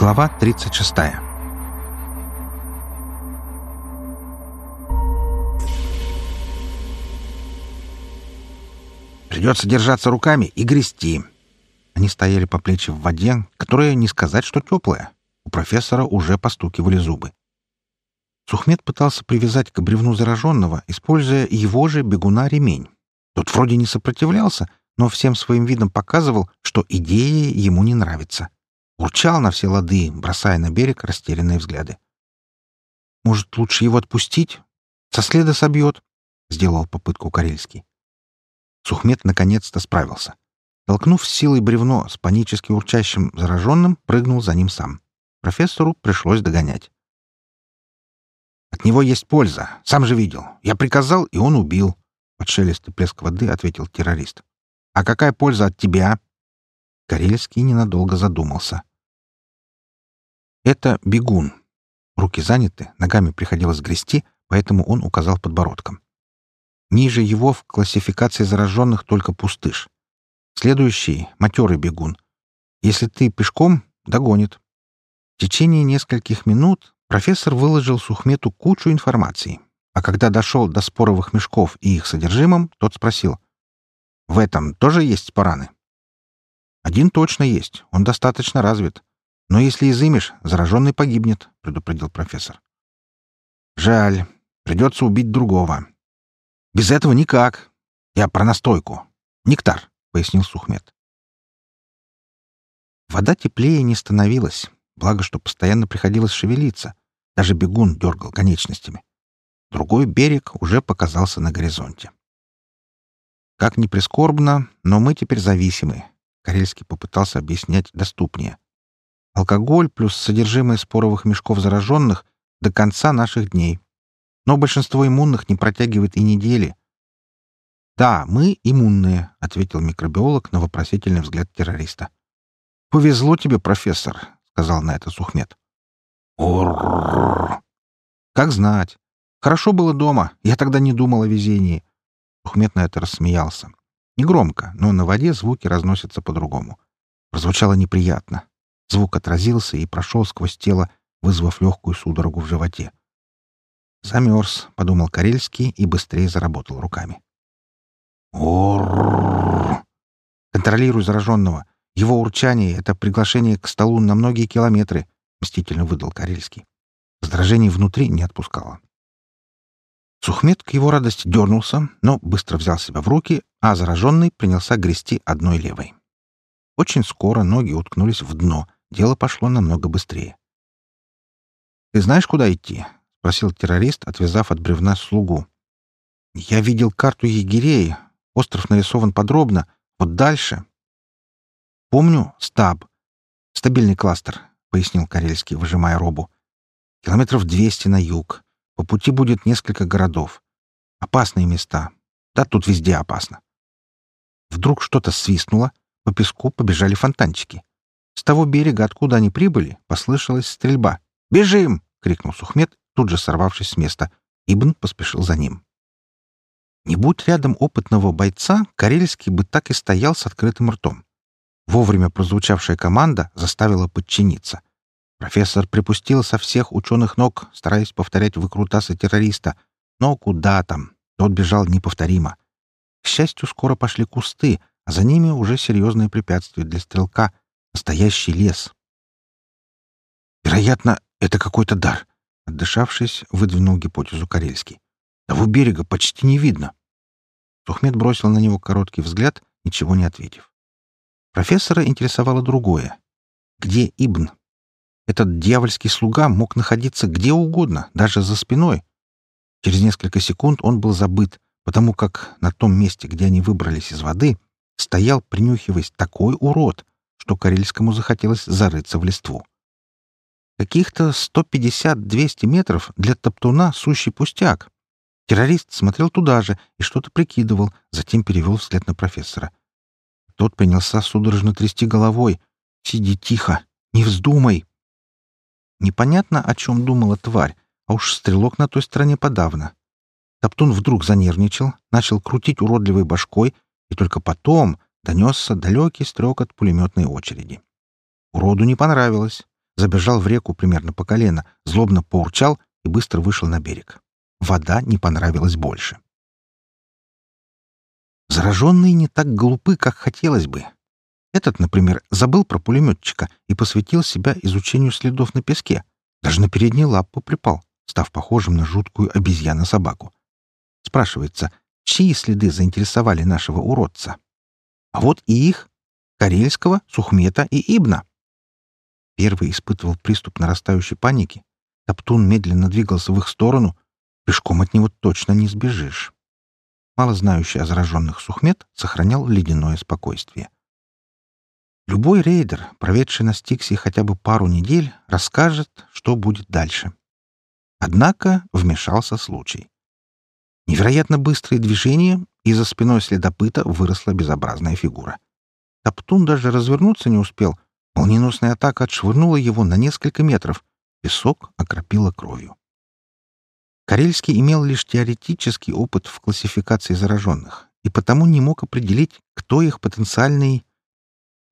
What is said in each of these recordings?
Глава 36 Придется держаться руками и грести. Они стояли по плечи в воде, которая, не сказать, что теплая. У профессора уже постукивали зубы. Сухмед пытался привязать к бревну зараженного, используя его же бегуна ремень. Тот вроде не сопротивлялся, но всем своим видом показывал, что идея ему не нравится. Урчал на все лады, бросая на берег растерянные взгляды. «Может, лучше его отпустить? Со следа собьет?» — сделал попытку Карельский. Сухмед наконец-то справился. Толкнув силой бревно с панически урчащим зараженным, прыгнул за ним сам. Профессору пришлось догонять. «От него есть польза. Сам же видел. Я приказал, и он убил», — под шелест и плеск воды ответил террорист. «А какая польза от тебя?» Карельский ненадолго задумался. Это бегун. Руки заняты, ногами приходилось грести, поэтому он указал подбородком. Ниже его в классификации зараженных только пустыш. Следующий — матерый бегун. Если ты пешком, догонит. В течение нескольких минут профессор выложил Сухмету кучу информации, а когда дошел до споровых мешков и их содержимом, тот спросил. «В этом тоже есть спораны?» «Один точно есть, он достаточно развит. «Но если изымешь, зараженный погибнет», — предупредил профессор. «Жаль. Придется убить другого». «Без этого никак. Я про настойку. Нектар», — пояснил Сухмед. Вода теплее не становилась, благо, что постоянно приходилось шевелиться. Даже бегун дергал конечностями. Другой берег уже показался на горизонте. Как ни прискорбно, но мы теперь зависимы. Карельский попытался объяснять доступнее. Алкоголь плюс содержимое споровых мешков зараженных до конца наших дней. Но большинство иммунных не протягивает и недели. «Да, мы иммунные», — ответил микробиолог на вопросительный взгляд террориста. «Повезло тебе, профессор», — сказал на это Сухмед. «Орррррр!» «Как знать. Хорошо было дома. Я тогда не думал о везении». Сухмед на это рассмеялся. Негромко, но на воде звуки разносятся по-другому. Прозвучало неприятно. Звук отразился и прошел сквозь тело, вызвав легкую судорогу в животе. «Замерз», — подумал Карельский и быстрее заработал руками. «Орррррр!» «Контролируй зараженного. Его урчание — это приглашение к столу на многие километры», — мстительно выдал Карельский. Раздражение внутри не отпускало. Сухмед к его радости дернулся, но быстро взял себя в руки, а зараженный принялся грести одной левой. Очень скоро ноги уткнулись в дно — дело пошло намного быстрее. «Ты знаешь, куда идти?» — спросил террорист, отвязав от бревна слугу. «Я видел карту егерей. Остров нарисован подробно. Вот дальше...» «Помню, стаб. Стабильный кластер», — пояснил Карельский, выжимая робу. «Километров двести на юг. По пути будет несколько городов. Опасные места. Да, тут везде опасно». Вдруг что-то свистнуло, по песку побежали фонтанчики. С того берега, откуда они прибыли, послышалась стрельба. «Бежим!» — крикнул Сухмед, тут же сорвавшись с места. Ибн поспешил за ним. Не будь рядом опытного бойца, Карельский бы так и стоял с открытым ртом. Вовремя прозвучавшая команда заставила подчиниться. Профессор припустил со всех ученых ног, стараясь повторять выкрутасы террориста. Но куда там? Тот бежал неповторимо. К счастью, скоро пошли кусты, а за ними уже серьезное препятствие для стрелка, Настоящий лес. Вероятно, это какой-то дар. Отдышавшись, выдвинул гипотезу Карельский. Того берега почти не видно. Тухмед бросил на него короткий взгляд, ничего не ответив. Профессора интересовало другое. Где Ибн? Этот дьявольский слуга мог находиться где угодно, даже за спиной. Через несколько секунд он был забыт, потому как на том месте, где они выбрались из воды, стоял, принюхиваясь, такой урод, что Карельскому захотелось зарыться в листву. Каких-то 150-200 метров для топтуна сущий пустяк. Террорист смотрел туда же и что-то прикидывал, затем перевел взгляд на профессора. Тот принялся судорожно трясти головой. «Сиди тихо! Не вздумай!» Непонятно, о чем думала тварь, а уж стрелок на той стороне подавно. Топтун вдруг занервничал, начал крутить уродливой башкой, и только потом, донесся далекий стрек от пулеметной очереди. Уроду не понравилось. Забежал в реку примерно по колено, злобно поурчал и быстро вышел на берег. Вода не понравилась больше. Зараженные не так глупы, как хотелось бы. Этот, например, забыл про пулеметчика и посвятил себя изучению следов на песке. Даже на передний лапу припал, став похожим на жуткую обезьяну-собаку. Спрашивается, чьи следы заинтересовали нашего уродца? А вот и их — Карельского, Сухмета и Ибна. Первый испытывал приступ нарастающей паники. Топтун медленно двигался в их сторону. Пешком от него точно не сбежишь. Мало знающий о зараженных Сухмет сохранял ледяное спокойствие. Любой рейдер, проведший на Стиксе хотя бы пару недель, расскажет, что будет дальше. Однако вмешался случай. Невероятно быстрые движения, и за спиной следопыта выросла безобразная фигура. Топтун даже развернуться не успел. Молниеносная атака отшвырнула его на несколько метров. Песок окропила кровью. Карельский имел лишь теоретический опыт в классификации зараженных и потому не мог определить, кто их потенциальный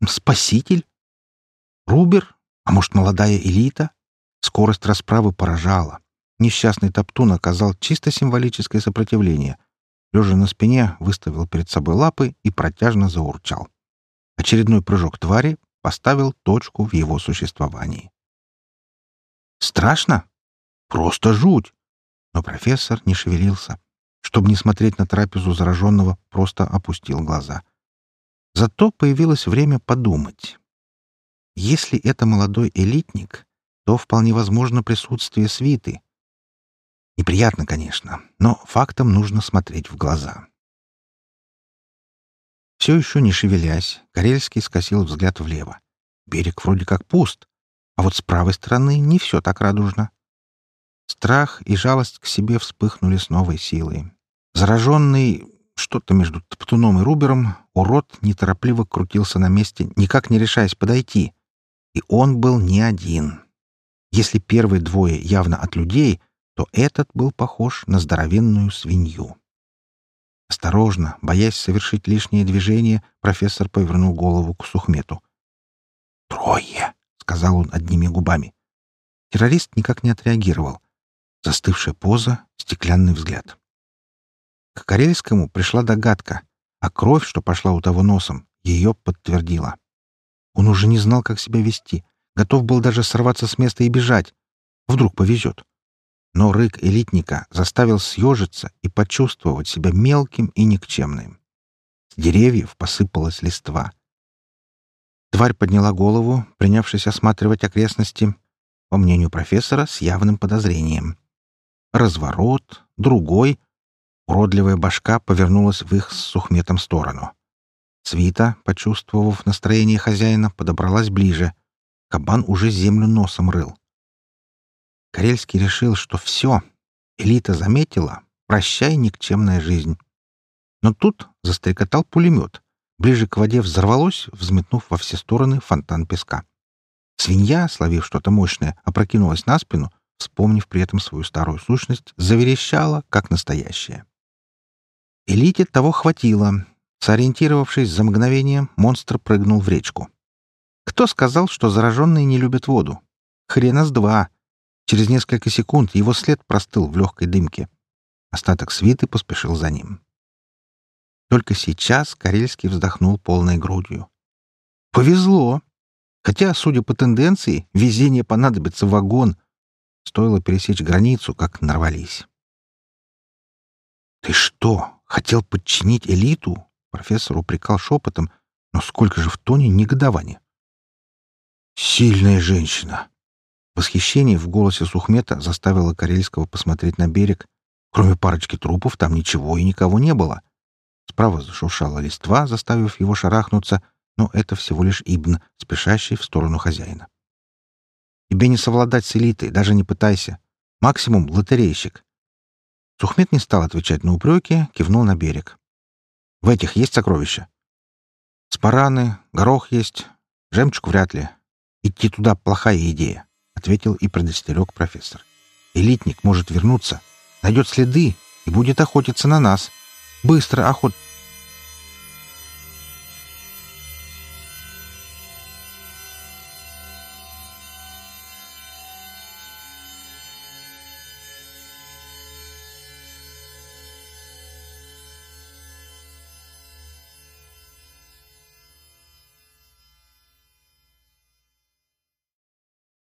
спаситель. Рубер? А может, молодая элита? Скорость расправы поражала. Несчастный Топтун оказал чисто символическое сопротивление. Лежа на спине, выставил перед собой лапы и протяжно заурчал. Очередной прыжок твари поставил точку в его существовании. Страшно? Просто жуть! Но профессор не шевелился. Чтобы не смотреть на трапезу зараженного, просто опустил глаза. Зато появилось время подумать. Если это молодой элитник, то вполне возможно присутствие свиты — Неприятно, конечно, но фактам нужно смотреть в глаза. Все еще не шевелясь, Карельский скосил взгляд влево. Берег вроде как пуст, а вот с правой стороны не все так радужно. Страх и жалость к себе вспыхнули с новой силой. Зараженный что-то между Топтуном и Рубером, урод неторопливо крутился на месте, никак не решаясь подойти. И он был не один. Если первые двое явно от людей, то этот был похож на здоровенную свинью. Осторожно, боясь совершить лишнее движение, профессор повернул голову к Сухмету. «Трое!» — сказал он одними губами. Террорист никак не отреагировал. Застывшая поза, стеклянный взгляд. К Карельскому пришла догадка, а кровь, что пошла у того носом, ее подтвердила. Он уже не знал, как себя вести, готов был даже сорваться с места и бежать. Вдруг повезет но рык элитника заставил съежиться и почувствовать себя мелким и никчемным. С деревьев посыпалась листва. Тварь подняла голову, принявшись осматривать окрестности, по мнению профессора, с явным подозрением. Разворот, другой. Уродливая башка повернулась в их с сухметом сторону. Свита, почувствовав настроение хозяина, подобралась ближе. Кабан уже землю носом рыл. Карельский решил, что все, элита заметила, прощай никчемная жизнь. Но тут застрекотал пулемет. Ближе к воде взорвалось, взметнув во все стороны фонтан песка. Свинья, словив что-то мощное, опрокинулась на спину, вспомнив при этом свою старую сущность, заверещала, как настоящая. Элите того хватило. Сориентировавшись за мгновение, монстр прыгнул в речку. Кто сказал, что зараженные не любят воду? Хрена с два. Через несколько секунд его след простыл в легкой дымке. Остаток свиты поспешил за ним. Только сейчас Карельский вздохнул полной грудью. «Повезло! Хотя, судя по тенденции, везение понадобится вагон. Стоило пересечь границу, как нарвались». «Ты что, хотел подчинить элиту?» Профессор упрекал шепотом, но сколько же в тоне негодования. «Сильная женщина!» Восхищение в голосе Сухмета заставило Карельского посмотреть на берег. Кроме парочки трупов там ничего и никого не было. Справа зашуршала листва, заставив его шарахнуться, но это всего лишь Ибн, спешащий в сторону хозяина. «Тебе не совладать с элитой, даже не пытайся. Максимум — лотерейщик». Сухмет не стал отвечать на упреки, кивнул на берег. «В этих есть сокровища?» «Спараны, горох есть, жемчуг вряд ли. Идти туда — плохая идея ответил и предостерег профессор. «Элитник может вернуться, найдет следы и будет охотиться на нас. Быстро охот